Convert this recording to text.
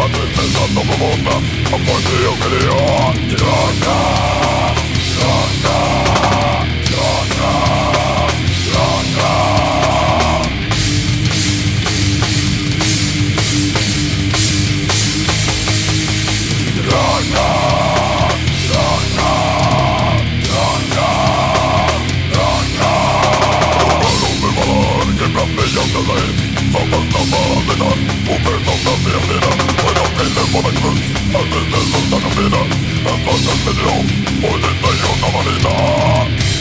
Mä pystyt santomaan muuta, on pointti, jonka liian, jonka Antes de los tan vida, antes de yo, hoy desde yo no valida.